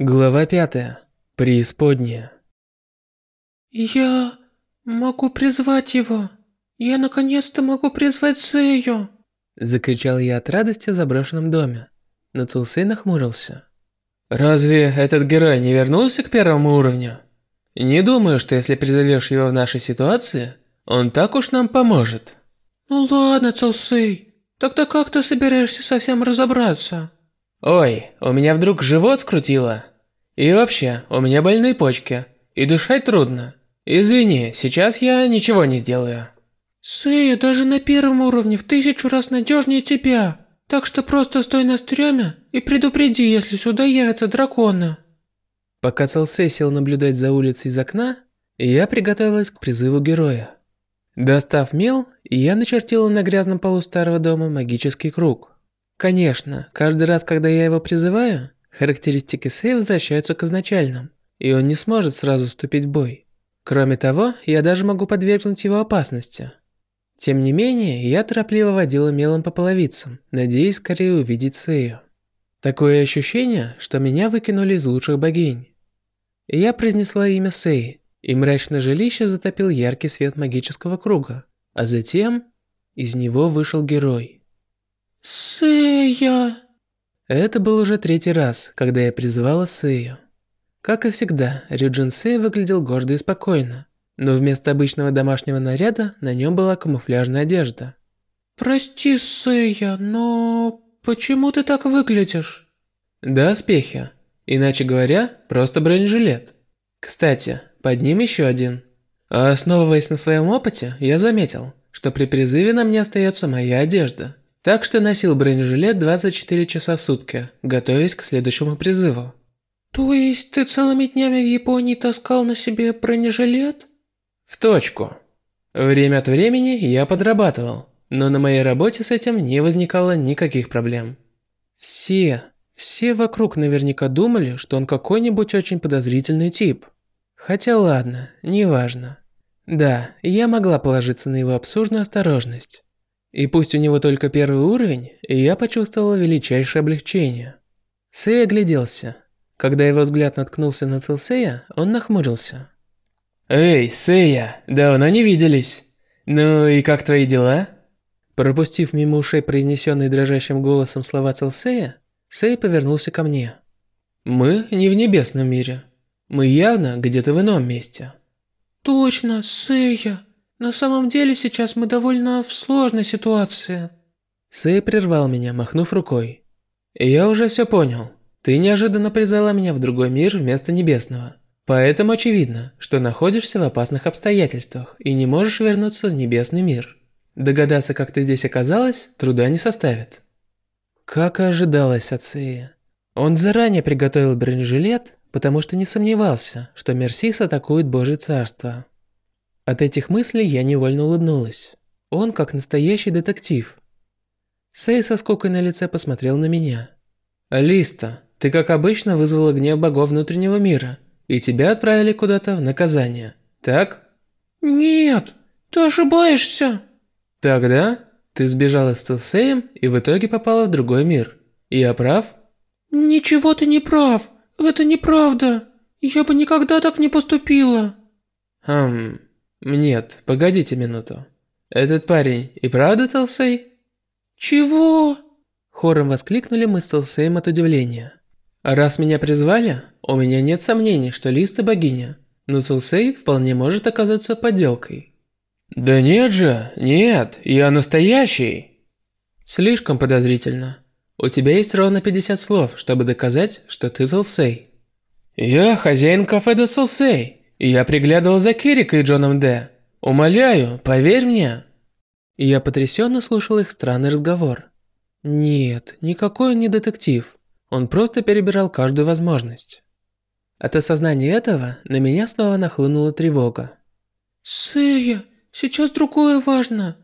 Глава пятая. Преисподняя. Я могу призвать его. Я наконец-то могу призвать Сэю. Закричал я от радости в заброшенном доме. Но Цулсей нахмурился. Разве этот герой не вернулся к первому уровню? Не думаю, что если призовешь его в нашей ситуации, он так уж нам поможет. Ну ладно, Цулсей. Тогда как ты собираешься совсем разобраться? Ой, у меня вдруг живот скрутило. И вообще, у меня больные почки. И дышать трудно. Извини, сейчас я ничего не сделаю. Сэя даже на первом уровне в тысячу раз надежнее тебя. Так что просто стой на стреме и предупреди, если сюда явятся драконы. Пока Целсей сел наблюдать за улицей из окна, я приготовилась к призыву героя. Достав мел, я начертила на грязном полу старого дома магический круг. Конечно, каждый раз, когда я его призываю, характеристики Сэй возвращаются к изначальным, и он не сможет сразу вступить в бой. Кроме того, я даже могу подвергнуть его опасности. Тем не менее, я торопливо водила мелом по половицам, надеясь скорее увидеть Сэю. Такое ощущение, что меня выкинули из лучших богинь. Я произнесла имя Сэй, и мрачное жилище затопил яркий свет магического круга, а затем из него вышел герой. «Сэя!» Это был уже третий раз, когда я призывала Сэю. Как и всегда, Рюджин Сэй выглядел гордо и спокойно, но вместо обычного домашнего наряда на нем была камуфляжная одежда. «Прости, Сэя, но почему ты так выглядишь?» Доспехи. Иначе говоря, просто бронежилет. Кстати, под ним еще один. А основываясь на своем опыте, я заметил, что при призыве на мне остается моя одежда. Так что носил бронежилет 24 часа в сутки, готовясь к следующему призыву. То есть ты целыми днями в Японии таскал на себе бронежилет? В точку. Время от времени я подрабатывал, но на моей работе с этим не возникало никаких проблем. Все, все вокруг наверняка думали, что он какой-нибудь очень подозрительный тип. Хотя ладно, неважно. Да, я могла положиться на его абсурдную осторожность. И пусть у него только первый уровень, я почувствовала величайшее облегчение. Сэй огляделся. Когда его взгляд наткнулся на Целсея, он нахмурился. «Эй, Сэя, давно не виделись. Ну и как твои дела?» Пропустив мимо ушей произнесенные дрожащим голосом слова Целсея, Сэй повернулся ко мне. «Мы не в небесном мире. Мы явно где-то в ином месте». «Точно, Сэя. На самом деле сейчас мы довольно в сложной ситуации. Сэй прервал меня, махнув рукой. Я уже все понял. Ты неожиданно призвала меня в другой мир вместо небесного. Поэтому очевидно, что находишься в опасных обстоятельствах и не можешь вернуться в небесный мир. Догадаться, как ты здесь оказалась, труда не составит. Как и ожидалось от Сэя. Он заранее приготовил бронежилет, потому что не сомневался, что Мерсис атакует Божье Царство. От этих мыслей я невольно улыбнулась. Он как настоящий детектив. Сэй со скукой на лице посмотрел на меня. «Алиста, ты как обычно вызвала гнев богов внутреннего мира, и тебя отправили куда-то в наказание, так?» «Нет, ты ошибаешься». «Тогда ты сбежала с Целсеем и в итоге попала в другой мир. Я прав?» «Ничего ты не прав. Это неправда. Я бы никогда так не поступила». «Хм, нет, погодите минуту. Этот парень и правда Целсей? Чего? Хором воскликнули мы с Целсеем от удивления. Раз меня призвали, у меня нет сомнений, что Листа богиня, но Целсей вполне может оказаться подделкой. Да нет же, нет, я настоящий. Слишком подозрительно. У тебя есть ровно 50 слов, чтобы доказать, что ты Целсей. Я хозяин кафе до Целсей. Я приглядывал за Кирикой и Джоном Д. Умоляю, поверь мне. Я потрясенно слушал их странный разговор. Нет, никакой он не детектив. Он просто перебирал каждую возможность. От осознания этого на меня снова нахлынула тревога. «Сэя, сейчас другое важно.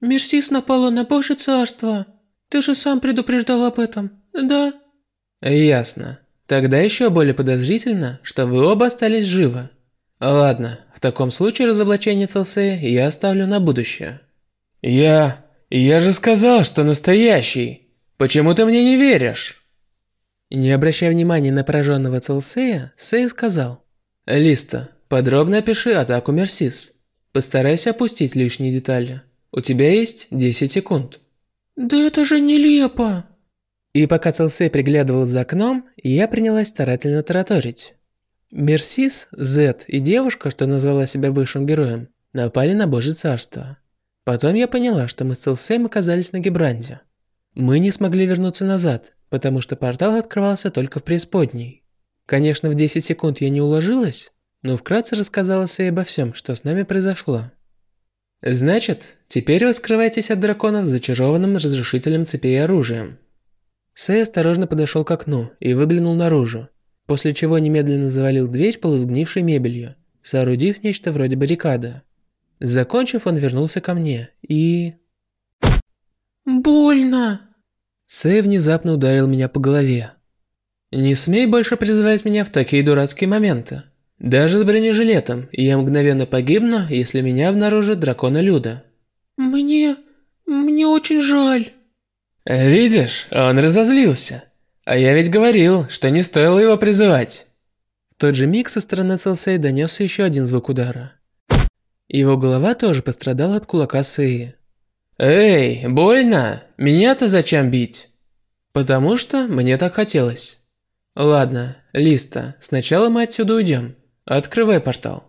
Мерсис напала на Божье царство. Ты же сам предупреждал об этом, да?» «Ясно. Тогда еще более подозрительно, что вы оба остались живы. Ладно, в таком случае разоблачение Целсея я оставлю на будущее. Я... я же сказал, что настоящий. Почему ты мне не веришь? Не обращая внимания на пораженного Целсея, Сэй сказал. «Листа, подробно опиши атаку Мерсис. Постарайся опустить лишние детали. У тебя есть 10 секунд». «Да это же нелепо!» И пока Целсей приглядывал за окном, я принялась старательно тараторить. Мерсис, Зет и девушка, что назвала себя бывшим героем, напали на Божье Царство. Потом я поняла, что мы с Целсеем оказались на Гебранде. Мы не смогли вернуться назад, потому что портал открывался только в преисподней. Конечно, в 10 секунд я не уложилась, но вкратце рассказала Сэй обо всем, что с нами произошло. Значит, теперь вы скрываетесь от драконов с зачарованным разрушителем цепей оружием. Сэй осторожно подошел к окну и выглянул наружу, после чего немедленно завалил дверь полусгнившей мебелью, соорудив нечто вроде баррикады. Закончив, он вернулся ко мне и... «Больно!» Сэй внезапно ударил меня по голове. «Не смей больше призывать меня в такие дурацкие моменты. Даже с бронежилетом я мгновенно погибну, если меня обнаружит дракона Люда». «Мне... мне очень жаль». «Видишь, он разозлился. А я ведь говорил, что не стоило его призывать». В тот же миг со стороны Целсей донесся еще один звук удара. Его голова тоже пострадала от кулака Сеи. «Эй, больно? Меня-то зачем бить?» «Потому что мне так хотелось». «Ладно, Листа, сначала мы отсюда уйдем. Открывай портал».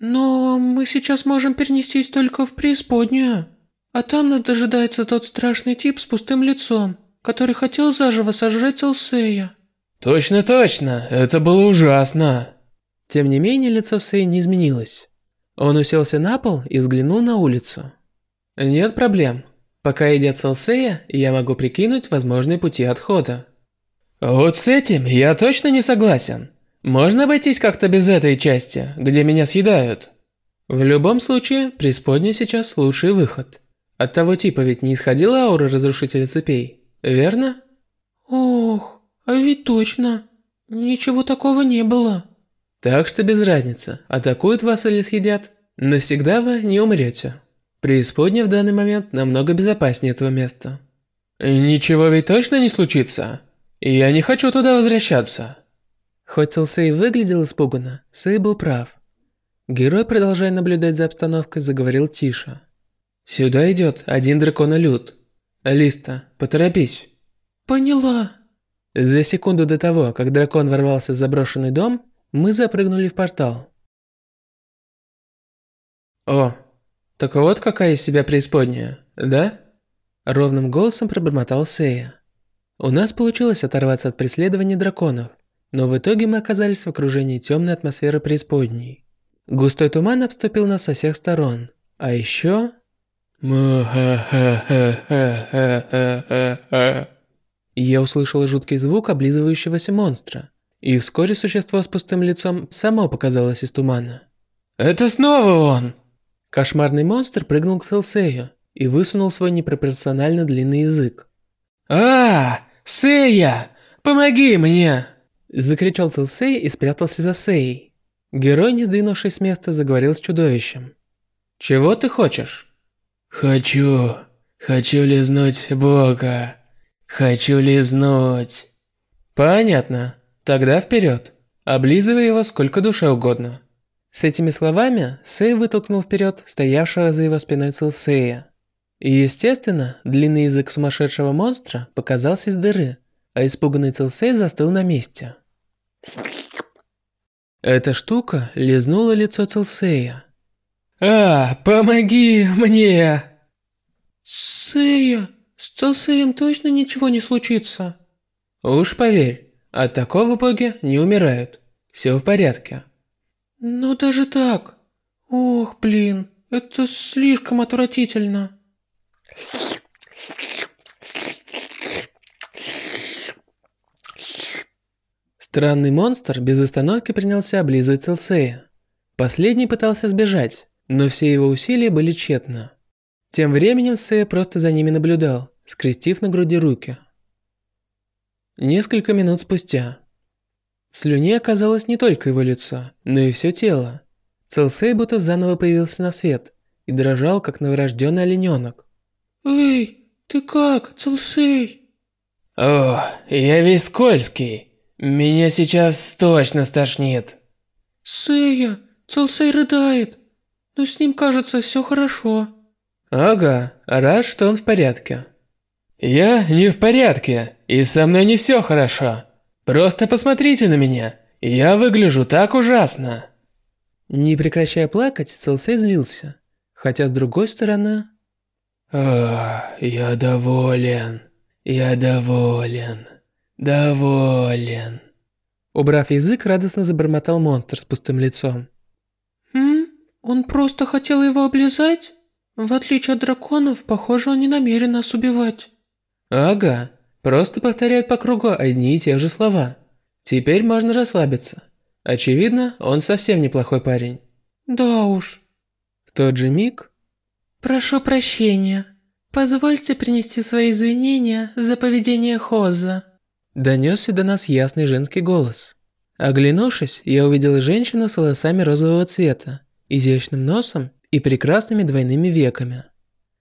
«Но мы сейчас можем перенестись только в преисподнюю. А там нас дожидается тот страшный тип с пустым лицом, который хотел заживо сожрать Элсея». «Точно, точно, это было ужасно». Тем не менее, лицо Сея не изменилось. Он уселся на пол и взглянул на улицу. Нет проблем. Пока едят Салсея, я могу прикинуть возможные пути отхода. Вот с этим я точно не согласен. Можно обойтись как-то без этой части, где меня съедают. В любом случае, преисподняя сейчас лучший выход. От того типа ведь не исходила аура разрушителя цепей, верно? Ох, а ведь точно. Ничего такого не было. Так что без разницы, атакуют вас или съедят. Навсегда вы не умрете. Преисподняя в данный момент намного безопаснее этого места. Ничего ведь точно не случится? Я не хочу туда возвращаться. Хоть Сэй выглядел испуганно, Сэй был прав. Герой, продолжая наблюдать за обстановкой, заговорил тише. «Сюда идет один драконолюд. Алиста, поторопись». «Поняла». За секунду до того, как дракон ворвался в заброшенный дом, мы запрыгнули в портал. О, «Так вот какая из себя преисподняя, да?» Ровным голосом пробормотал Сея. У нас получилось оторваться от преследования драконов, но в итоге мы оказались в окружении темной атмосферы преисподней. Густой туман обступил нас со всех сторон, а еще... Я услышал жуткий звук облизывающегося монстра, и вскоре существо с пустым лицом само показалось из тумана. «Это снова он!» Кошмарный монстр прыгнул к Селсею и высунул свой непропорционально длинный язык. «А, Сея, помоги мне!» Закричал Селсей и спрятался за Сеей. Герой, не сдвинувшись с места, заговорил с чудовищем. «Чего ты хочешь?» «Хочу, хочу лизнуть Бога. Хочу лизнуть». «Понятно. Тогда вперед. Облизывай его сколько душе угодно». С этими словами Сэй вытолкнул вперед стоявшего за его спиной Целсея. И естественно, длинный язык сумасшедшего монстра показался из дыры, а испуганный Целсей застыл на месте. Эта штука лизнула лицо Целсея. «А, помоги мне!» «Сэя, с Целсеем точно ничего не случится?» «Уж поверь, от такого боги не умирают. Все в порядке». Ну даже так? Ох, блин, это слишком отвратительно. Странный монстр без остановки принялся облизывать Элсея. Последний пытался сбежать, но все его усилия были тщетны. Тем временем Сея просто за ними наблюдал, скрестив на груди руки. Несколько минут спустя в слюне оказалось не только его лицо, но и все тело. Целсей будто заново появился на свет и дрожал, как новорожденный олененок. «Эй, ты как, Целсей?» О, я весь скользкий. Меня сейчас точно стошнит. Сэя, Целсей рыдает. Но с ним, кажется, все хорошо. Ага, рад, что он в порядке. Я не в порядке, и со мной не все хорошо. Просто посмотрите на меня, я выгляжу так ужасно. Не прекращая плакать, Целсей злился. Хотя с другой стороны... Ох, я доволен, я доволен, доволен. Убрав язык, радостно забормотал монстр с пустым лицом. «М? Он просто хотел его облизать? В отличие от драконов, похоже, он не намерен нас убивать». Ага, просто повторяет по кругу одни и те же слова. Теперь можно расслабиться. Очевидно, он совсем неплохой парень. Да уж. В тот же миг... Прошу прощения. Позвольте принести свои извинения за поведение Хоза. Донесся до нас ясный женский голос. Оглянувшись, я увидела женщину с волосами розового цвета, изящным носом и прекрасными двойными веками.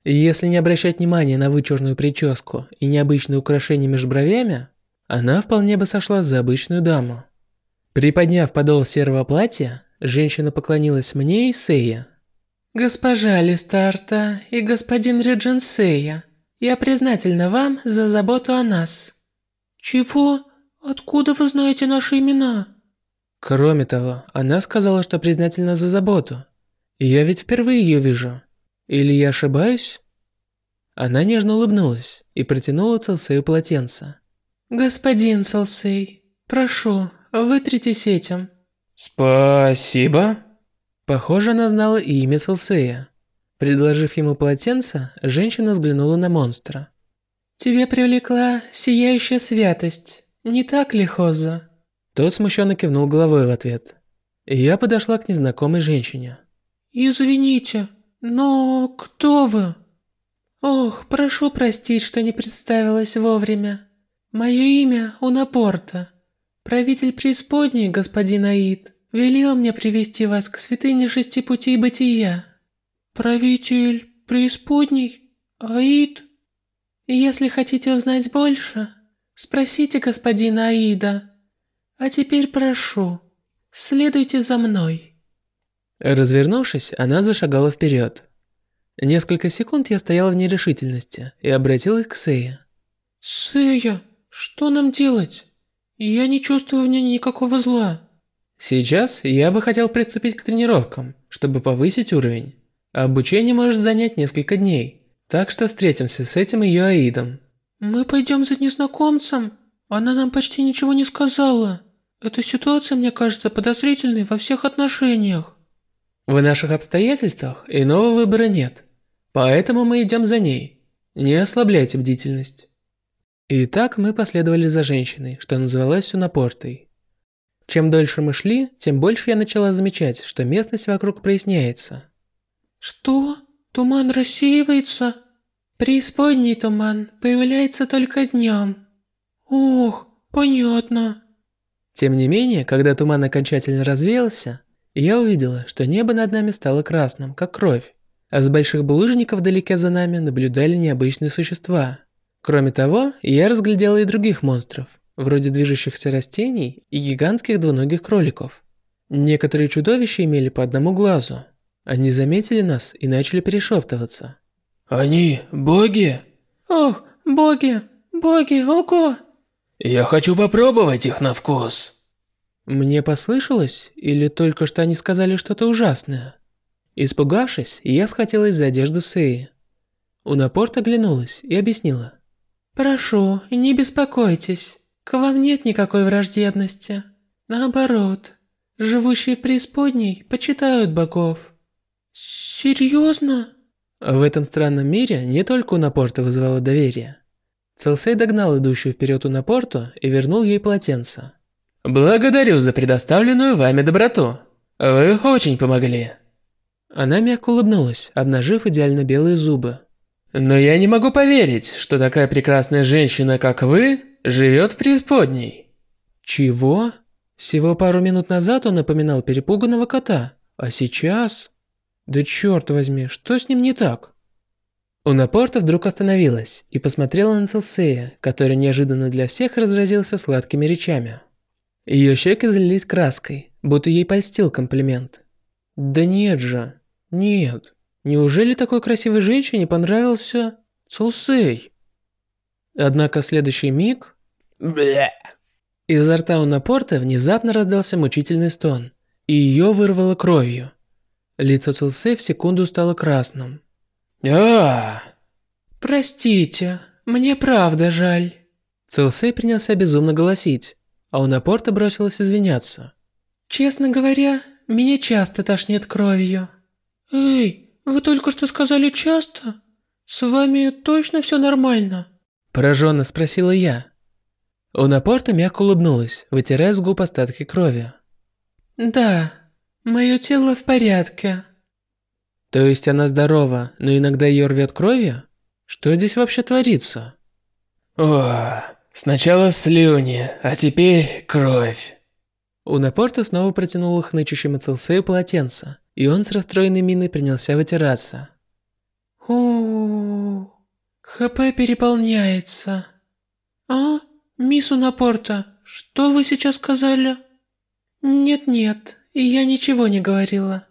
Если не обращать внимания на вычурную прическу и необычные украшения между бровями, она вполне бы сошла за обычную даму. Приподняв подол серого платья, женщина поклонилась мне и Сея. «Госпожа Листарта и господин Реджин Сея, я признательна вам за заботу о нас». «Чего? Откуда вы знаете наши имена?» Кроме того, она сказала, что признательна за заботу. Я ведь впервые ее вижу. Или я ошибаюсь? Она нежно улыбнулась и протянула Целсею полотенце. «Господин Целсей, прошу, вытритесь этим». «Спасибо». Похоже, она знала и имя Целсея. Предложив ему полотенце, женщина взглянула на монстра. «Тебе привлекла сияющая святость, не так ли, Хоза?» Тот смущенно кивнул головой в ответ. Я подошла к незнакомой женщине. «Извините, но кто вы?» «Ох, прошу простить, что не представилась вовремя. Мое имя Унапорта. Правитель преисподней, господин Аид, велел мне привести вас к святыне шести путей бытия». «Правитель преисподней? Аид?» Если хотите узнать больше, спросите господина Аида. А теперь прошу, следуйте за мной. Развернувшись, она зашагала вперед. Несколько секунд я стояла в нерешительности и обратилась к Сее. «Сея, что нам делать? Я не чувствую в ней никакого зла». Сейчас я бы хотел приступить к тренировкам, чтобы повысить уровень. Обучение может занять несколько дней. Так что встретимся с этим ее Аидом. Мы пойдем за незнакомцем. Она нам почти ничего не сказала. Эта ситуация мне кажется подозрительной во всех отношениях. В наших обстоятельствах иного выбора нет. Поэтому мы идем за ней. Не ослабляйте бдительность. Итак, мы последовали за женщиной, что называлась Сюнапортой. Чем дольше мы шли, тем больше я начала замечать, что местность вокруг проясняется. Что? Туман рассеивается. Преисподний туман появляется только днем. Ох, понятно. Тем не менее, когда туман окончательно развеялся, я увидела, что небо над нами стало красным, как кровь, а с больших булыжников вдалеке за нами наблюдали необычные существа. Кроме того, я разглядела и других монстров, вроде движущихся растений и гигантских двуногих кроликов. Некоторые чудовища имели по одному глазу, они заметили нас и начали перешептываться. «Они боги?» «Ох, боги, боги, ого!» «Я хочу попробовать их на вкус!» Мне послышалось, или только что они сказали что-то ужасное? Испугавшись, я схватилась за одежду Сеи. Унапорт оглянулась и объяснила. «Прошу, не беспокойтесь, к вам нет никакой враждебности. Наоборот, живущие в преисподней почитают богов. Серьезно? В этом странном мире не только у Напорта вызывало доверие. Целсей догнал идущую вперед у Напорту и вернул ей полотенце. «Благодарю за предоставленную вами доброту. Вы очень помогли». Она мягко улыбнулась, обнажив идеально белые зубы. «Но я не могу поверить, что такая прекрасная женщина, как вы, живет в преисподней». «Чего?» Всего пару минут назад он напоминал перепуганного кота, а сейчас... Да черт возьми, что с ним не так? Унапорта вдруг остановилась и посмотрела на Целсея, который неожиданно для всех разразился сладкими речами. Ее щеки залились краской, будто ей польстил комплимент. Да нет же, нет. Неужели такой красивой женщине понравился Целсей? Однако в следующий миг... Бля. Изо рта у Напорта внезапно раздался мучительный стон, и ее вырвало кровью. Лицо Целсей в секунду стало красным. А «Простите, мне правда жаль». Целсей принялся безумно голосить, а у Напорта бросилась извиняться. «Честно говоря, меня часто тошнит кровью». «Эй, вы только что сказали часто? С вами точно все нормально?» Пораженно спросила я. У Напорта мягко улыбнулась, вытирая с губ остатки крови. «Да, мое тело в порядке». То есть она здорова, но иногда ее рвет кровью? Что здесь вообще творится? О, сначала слюни, а теперь кровь. У Напорта снова протянул хнычущему Целсею полотенце, и он с расстроенной миной принялся вытираться. О, ХП переполняется. А, мисс Унапорта, что вы сейчас сказали? Нет-нет, я ничего не говорила.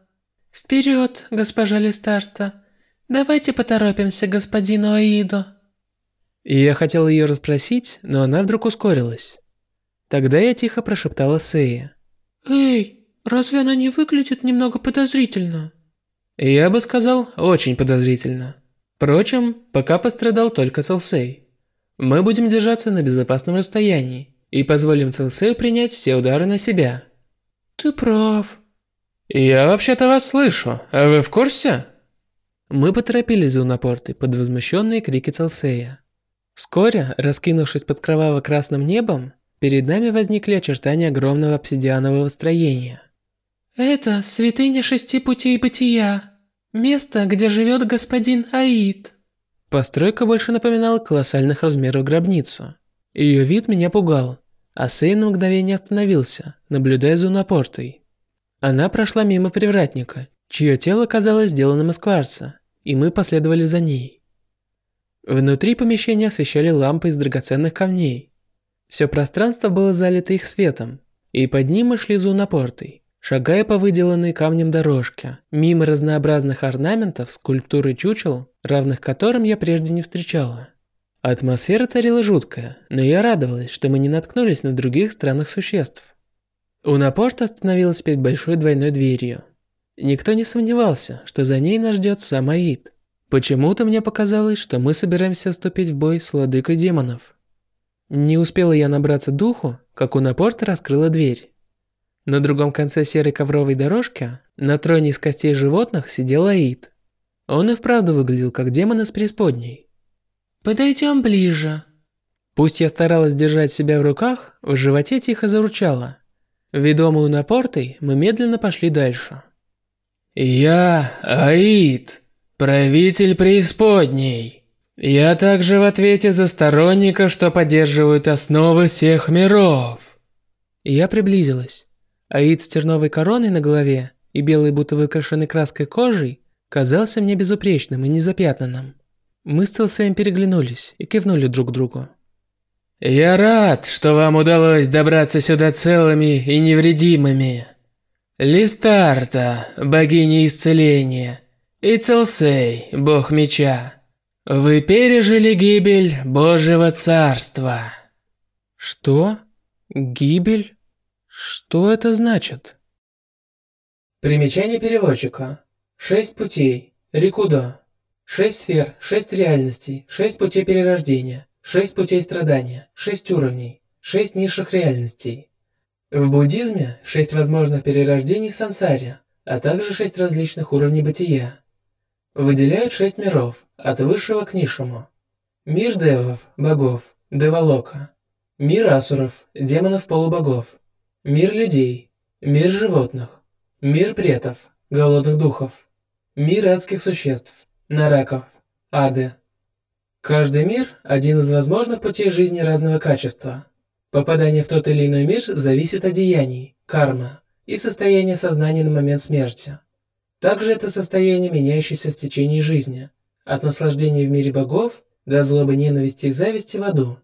Вперед, госпожа Листарта. Давайте поторопимся господину Аиду. И я хотел ее расспросить, но она вдруг ускорилась. Тогда я тихо прошептала Сея. Эй, разве она не выглядит немного подозрительно? Я бы сказал, очень подозрительно. Впрочем, пока пострадал только Селсей. Мы будем держаться на безопасном расстоянии и позволим Селсею принять все удары на себя. Ты прав. Я вообще-то вас слышу, а вы в курсе? Мы поторопились за Унапортой под возмущенные крики Целсея. Вскоре, раскинувшись под кроваво-красным небом, перед нами возникли очертания огромного обсидианового строения. «Это святыня шести путей бытия, место, где живет господин Аид». Постройка больше напоминала колоссальных размеров гробницу. Ее вид меня пугал, а Сей на мгновение остановился, наблюдая за Унапортой. Она прошла мимо привратника, чье тело казалось сделанным из кварца, и мы последовали за ней. Внутри помещения освещали лампы из драгоценных камней. Все пространство было залито их светом, и под ним мы шли зунапортой, шагая по выделанной камнем дорожке, мимо разнообразных орнаментов, скульптур и чучел, равных которым я прежде не встречала. Атмосфера царила жуткая, но я радовалась, что мы не наткнулись на других странных существ. У Напорта остановилась перед большой двойной дверью, Никто не сомневался, что за ней нас ждет сам Аид. Почему-то мне показалось, что мы собираемся вступить в бой с владыкой демонов. Не успела я набраться духу, как у Напорта раскрыла дверь. На другом конце серой ковровой дорожки, на троне из костей животных, сидел Аид. Он и вправду выглядел как демон из преисподней. «Подойдем ближе». Пусть я старалась держать себя в руках, в животе тихо заручала. Ведомую Напортой, мы медленно пошли дальше. «Я Аид, правитель преисподней. Я также в ответе за сторонников, что поддерживают основы всех миров». Я приблизилась. Аид с терновой короной на голове и белой будто выкрашенной краской кожей казался мне безупречным и незапятнанным. Мы с Целсеем переглянулись и кивнули друг другу. «Я рад, что вам удалось добраться сюда целыми и невредимыми». Листарта, богиня исцеления, и Целсей, бог меча. Вы пережили гибель Божьего царства. Что? Гибель? Что это значит? Примечание переводчика. Шесть путей. Рикудо. Шесть сфер, шесть реальностей, шесть путей перерождения, шесть путей страдания, шесть уровней, шесть низших реальностей. В буддизме шесть возможных перерождений в сансаре, а также шесть различных уровней бытия. Выделяют шесть миров, от высшего к низшему. Мир девов, богов, девалока. Мир асуров, демонов-полубогов. Мир людей, мир животных. Мир претов, голодных духов. Мир адских существ, нараков, ады. Каждый мир – один из возможных путей жизни разного качества – Попадание в тот или иной мир зависит от деяний, карма и состояния сознания на момент смерти. Также это состояние, меняющееся в течение жизни, От наслаждения в мире богов до злобы ненависти и зависти в аду.